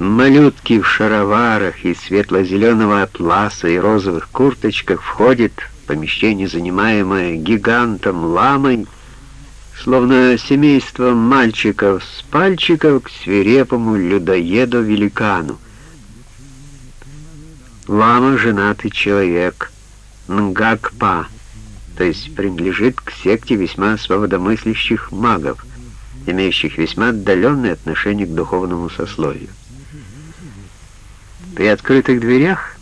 Малютки в шароварах из светло-зеленого атласа и розовых курточках входит в помещение, занимаемое гигантом ламой, словно семейство мальчиков с пальчиков к свирепому людоеду-великану. Лама — женатый человек, Нгакпа, то есть принадлежит к секте весьма свободомыслящих магов, имеющих весьма отдаленное отношение к духовному сословию. При открытых дверях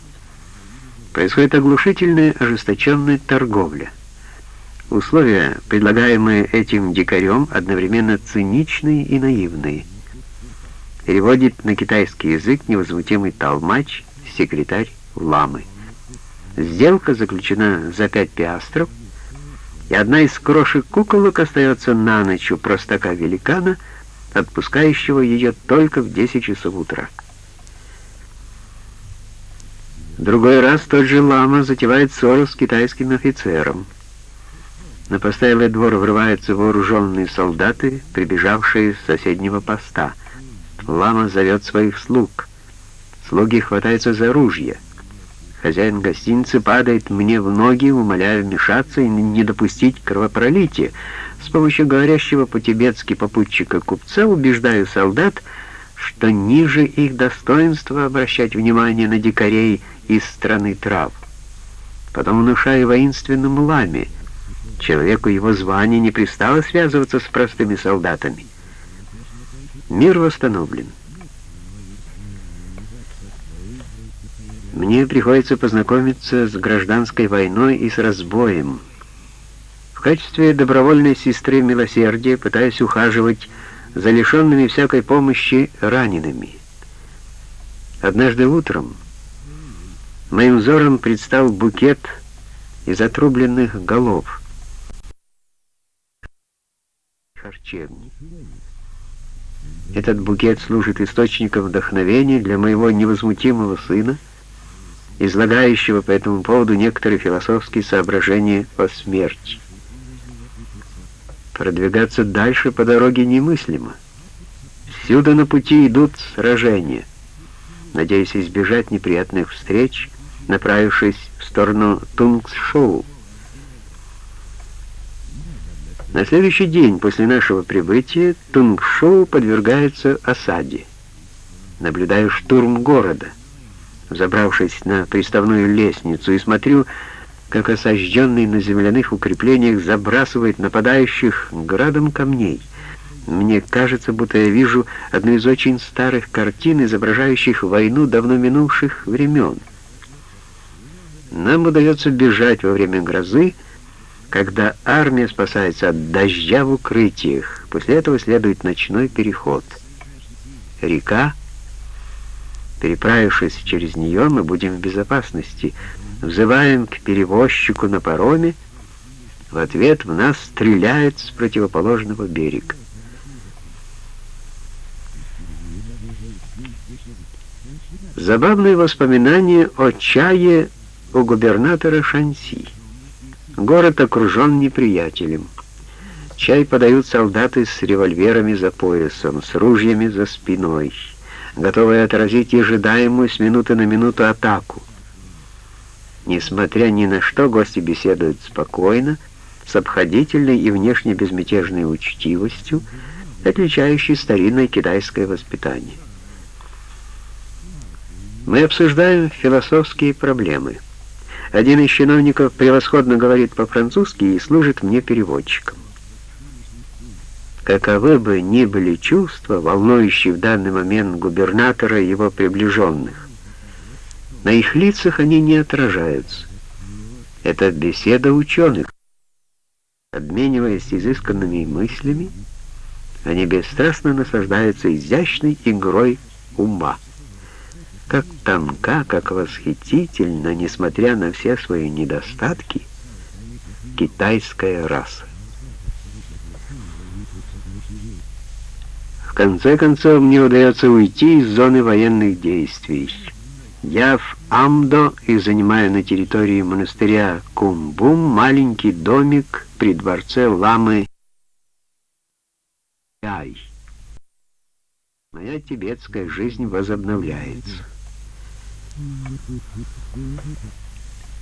происходит оглушительная ожесточенная торговля. Условия, предлагаемые этим дикарем, одновременно циничные и наивные. Переводит на китайский язык невозмутимый толмач, секретарь ламы. Сделка заключена за пять пиастров, и одна из крошек куколок остается на ночь у простака-великана, отпускающего ее только в 10 часов утра. Другой раз тот же лама затевает ссору с китайским офицером. На постоялый двор врываются вооруженные солдаты, прибежавшие с соседнего поста. Лама зовет своих слуг. Слуги хватаются за ружья. Хозяин гостиницы падает мне в ноги, умоляя вмешаться и не допустить кровопролития. С помощью говорящего по-тибетски попутчика купца убеждаю солдат, что ниже их достоинства обращать внимание на дикарей из страны трав. Потом внушаю воинственному ламе. Человеку его звания не пристало связываться с простыми солдатами. Мир восстановлен. Мне приходится познакомиться с гражданской войной и с разбоем. В качестве добровольной сестры милосердия пытаюсь ухаживать за лишенными всякой помощи ранеными. Однажды утром моим взором предстал букет из отрубленных голов. Харчевни. Этот букет служит источником вдохновения для моего невозмутимого сына, излагающего по этому поводу некоторые философские соображения о смерти. Продвигаться дальше по дороге немыслимо. Всюду на пути идут сражения. Надеюсь избежать неприятных встреч, направившись в сторону Тунгс-шоу. На следующий день после нашего прибытия Тунгшоу подвергается осаде. Наблюдаю штурм города забравшись на приставную лестницу, и смотрю, как осажденный на земляных укреплениях забрасывает нападающих градом камней. Мне кажется, будто я вижу одну из очень старых картин, изображающих войну давно минувших времен. Нам удается бежать во время грозы, когда армия спасается от дождя в укрытиях. После этого следует ночной переход. Река Переправившись через нее, мы будем в безопасности. Взываем к перевозчику на пароме. В ответ в нас стреляют с противоположного берега. Забавные воспоминания о чае у губернатора Шанси. Город окружен неприятелем. Чай подают солдаты с револьверами за поясом, с ружьями за спиной готовые отразить ожидаемую с минуты на минуту атаку. Несмотря ни на что, гости беседуют спокойно, с обходительной и внешне безмятежной учтивостью, отличающей старинное китайское воспитание. Мы обсуждаем философские проблемы. Один из чиновников превосходно говорит по-французски и служит мне переводчиком. Каковы бы ни были чувства, волнующие в данный момент губернатора и его приближенных, на их лицах они не отражаются. Это беседа ученых. Обмениваясь изысканными мыслями, они бесстрастно наслаждаются изящной игрой ума. Как тонка, как восхитительно, несмотря на все свои недостатки, китайская раса. конце концов, мне удается уйти из зоны военных действий. Я в Амдо и занимаю на территории монастыря Кумбум маленький домик при дворце ламы Яй. Моя тибетская жизнь возобновляется. Mm-hmm.